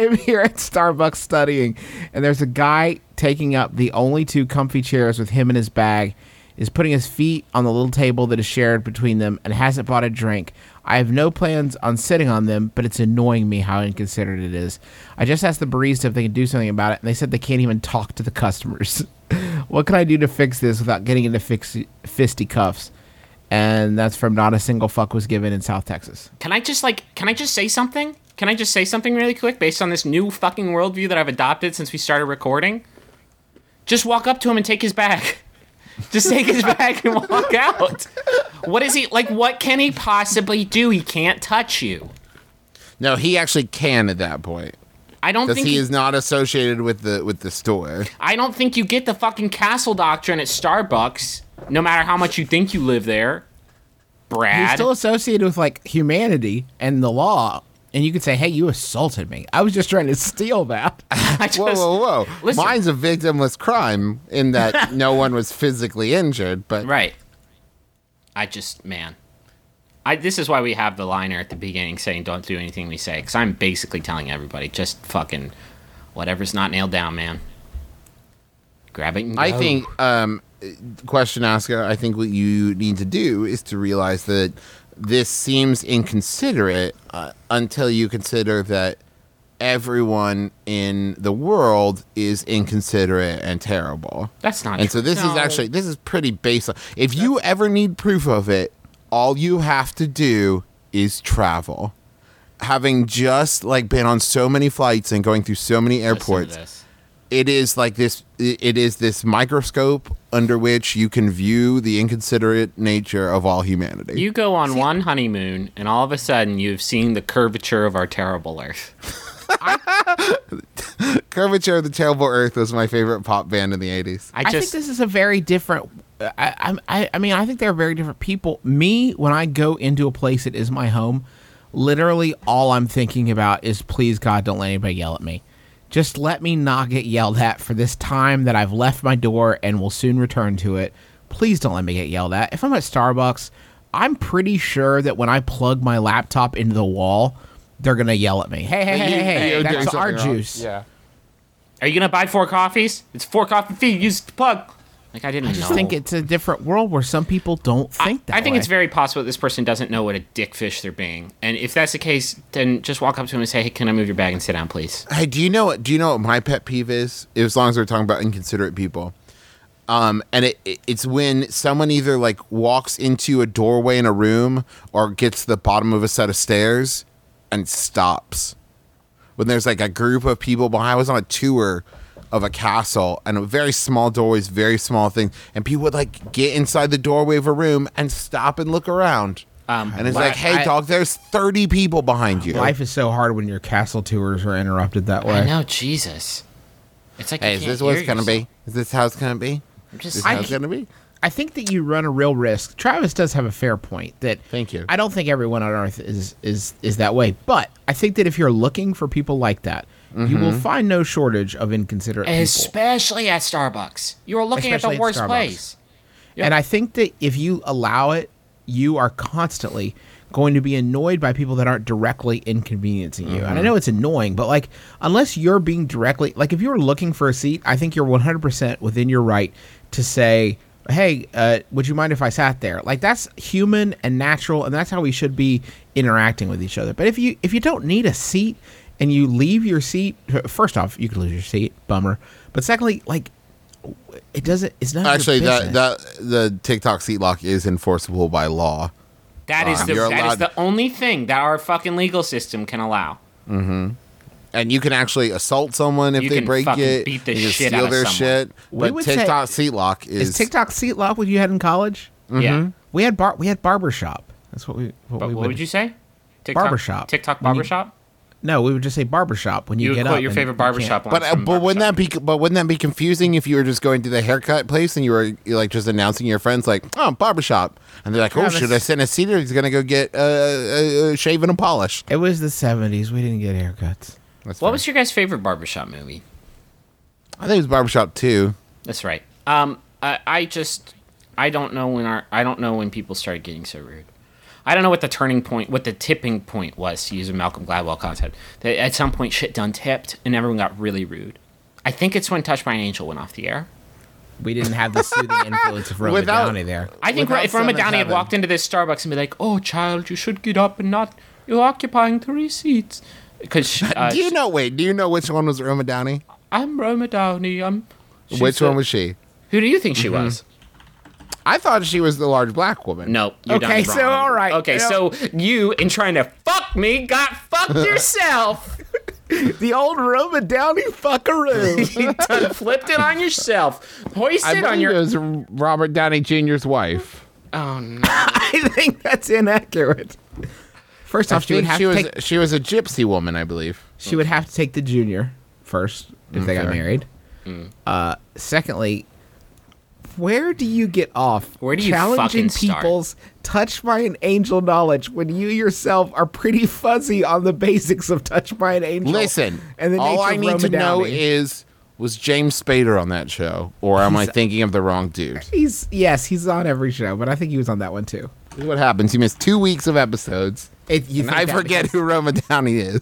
Am here at Starbucks studying, and there's a guy taking up the only two comfy chairs with him in his bag, is putting his feet on the little table that is shared between them, and hasn't bought a drink. I have no plans on sitting on them, but it's annoying me how inconsiderate it is. I just asked the barista if they can do something about it, and they said they can't even talk to the customers. what can I do to fix this without getting into fix- fisty cuffs? And that's from Not a Single Fuck Was Given in South Texas. Can I just like can I just say something? Can I just say something really quick based on this new fucking worldview that I've adopted since we started recording? Just walk up to him and take his bag. Just take his bag and walk out. What is he like? What can he possibly do? He can't touch you. No, he actually can at that point I don't because think he he- is not associated with the with the store. I don't think you get the fucking castle doctrine at Starbucks, no matter how much you think you live there. Brad, he's still associated with like humanity and the law. And you could say, hey, you assaulted me. I was just trying to steal that. Just, Whoa, whoa, whoa! Listen. Mine's a victimless crime in that no one was physically injured, but Right. I just, man. I, this is why we have the liner at the beginning saying don't do anything we say. Because I'm basically telling everybody just fucking whatever's not nailed down, man. Grab it and I think, um, question asker, I think what you need to do is to realize that this seems inconsiderate uh, until you consider that everyone in the world is inconsiderate and terrible. That's not And true. so this is actually this is pretty basic. If you ever need proof of it, all you have to do is travel. Having just like been on so many flights and going through so many Listen to airports, this. It is like this it is this microscope under which you can view the inconsiderate nature of all humanity. You go on one honeymoon, and all of a sudden you've seen the curvature of our terrible Earth. Curvature of the Terrible Earth was my favorite pop band in the 80s. I I, think this is a very different. I, I I mean I think they're very different people. Me, when I go into a place that is my home, literally all I'm thinking about is please God don't let anybody yell at me. Just let me not get yelled at for this time that I've left my door and will soon return to it. Please don't let me get yelled at. If I'm at Starbucks, I'm pretty sure that when I plug my laptop into the wall, they're gonna yell at me. Hey, hey, hey, hey, hey, you're that's our wrong. juice. Yeah. are you gonna buy four coffees? It's four coffee fee. Use the plug. Like I didn't I just know. think it's a different world where some people don't think that. I think way. it's very possible that this person doesn't know what a dickfish they're being. And if that's the case, then just walk up to him and say, "Hey, can I move your bag and sit down, please?" Hey, do you know what? Do you know what my pet peeve is? As long as we're talking about inconsiderate people, um, and it, it it's when someone either like walks into a doorway in a room or gets to the bottom of a set of stairs and stops. When there's like a group of people behind, I was on a tour of a castle and a very small doorways, very small thing, and people would like get inside the doorway of a room and stop and look around. Um, and it's like, hey, I- dog, there's 30 people behind you. Life is so hard when your castle tours are interrupted that way. I know, Jesus. It's like Hey, you is can't this what it's gonna be? Is this how it's gonna be? I'm Is just, this I how it's gonna be? I think that you run a real risk. Travis does have a fair point that Thank you. I don't think everyone on earth is is is that way, but I think that if you're looking for people like that, you will Mm-hmm. find no shortage of inconsiderate people. especially at Starbucks. You're looking Especially at at the worst Starbucks. place. And I think that if you allow it, you are constantly going to be annoyed by people that aren't directly inconveniencing you. Mm-hmm. And I know it's annoying, but like unless you're being directly like if you're looking for a seat, I think you're 100% within your right to say, "Hey, uh, would you mind if I sat there?" Like that's human and natural and that's how we should be interacting with each other. But if you if you don't need a seat and you leave your seat, first off, you could lose your seat, bummer. But secondly, like it doesn't it's not your Actually, that that the TikTok seat lock is enforceable by law. That is Um, the you're that is the only thing that our fucking legal system can allow. And you can actually assault someone if You they can break fucking it. beat the you can shit steal out of their someone. shit. We But would say- TikTok seat lock is, Is TikTok seat lock what you had in college? Yeah. We had bar we had barbershop. That's what we what But we what would you say? TikTok, Barbershop. TikTok When you- barbershop. No, we would just say barbershop when you, You would get quote up. your favorite you can't- barbershop. But uh, from but wouldn't that be but wouldn't that be confusing if you were just going to the haircut place and you were you like just announcing your friends like oh barbershop and they're like oh Travis- should I send a cedar? he's gonna go get uh, uh, uh shave and a polish. It was the seventies. We didn't get haircuts. That's What fine. was your guys' favorite barbershop movie? I think it was barbershop Two. That's right. Um, I, I just I don't know when our I don't know when people started getting so rude. I don't know what the turning point, what the tipping point was to use a Malcolm Gladwell concept. That at some point shit done tipped and everyone got really rude. I think it's when Touched by an Angel went off the air. We didn't have the soothing influence of Roma Without- Downey there. I think Without if Roma Seventh Downey had walked into this Starbucks and be like, "Oh, child, you should get up and not you're occupying three seats," because uh, do you know? Wait, do you know which one was Roma Downey? I'm Roma Downey. I'm which a- one was she? Who do you think she was? I thought she was the large black woman. No. You're Okay, done so, all right, Okay, you so you, in trying to fuck me, got fucked yourself. The old Roma Downey fuckaroo. you done flipped it on yourself. I Hoisted on your. it was Robert Downey Jr.'s wife. Oh no. I think that's inaccurate. First off, she would have she to was take she was a gypsy woman, I believe. she would have to take the junior first if they got fair. married. Uh, secondly, where do you get off Where do you challenging people's touched by an angel knowledge when you yourself are pretty fuzzy on the basics of touch by an angel? Listen, and the all I need to know is was James Spader on that show, or am I thinking of the wrong dude? he's yes, he's on every show, but I think he was on that one too. This is what happens. You miss two weeks of episodes, If you and I forget who Roma Downey is.